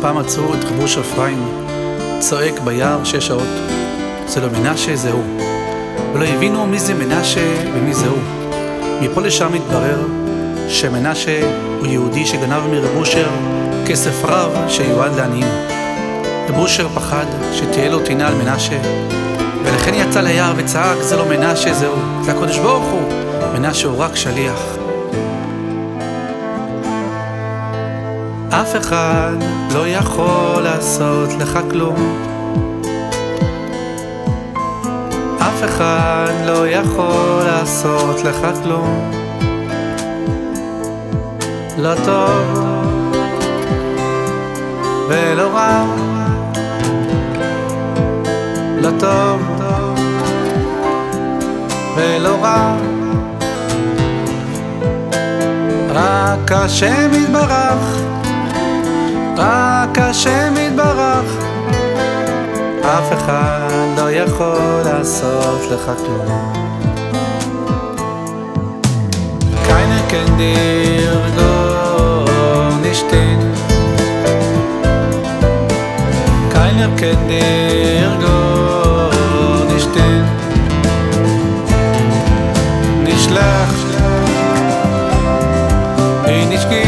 פעם מצאו את חיבוש אפרים צועק ביער שש שעות. זה לא מנשה, זה הוא. ולא הבינו מי זה מנשה ומי זה הוא. מפה לשם התברר שמנשה הוא יהודי שגנב מרבושר כסף רב שיועד לעניים. רבושר פחד שתהיה לו טינה על מנשה, ולכן יצא ליער וצעק, זה לא מנשה, זה הוא. זה הקדוש ברוך הוא. מנשה הוא רק שליח. אף אחד לא יכול לעשות לך כלום. אף אחד לא יכול לעשות לך כלום. לא טוב ולא רע. לא טוב ולא רע. רק השם יתברך, רק השם יתברך. אף אחד לא יכול לעשות לך כלום. Keiner kennt dir gar nicht den. Keiner kennt dir gar nicht den. Nicht geht. Nicht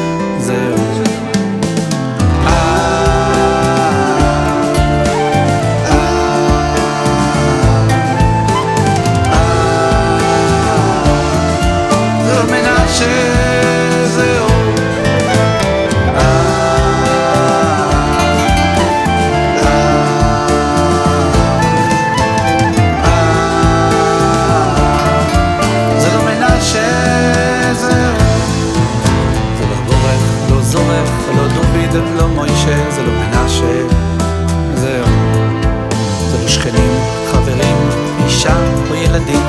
זה לא מוישה, זה לא מנשה, זהו. זה לא שכנים, חברים, אישה או ילדים,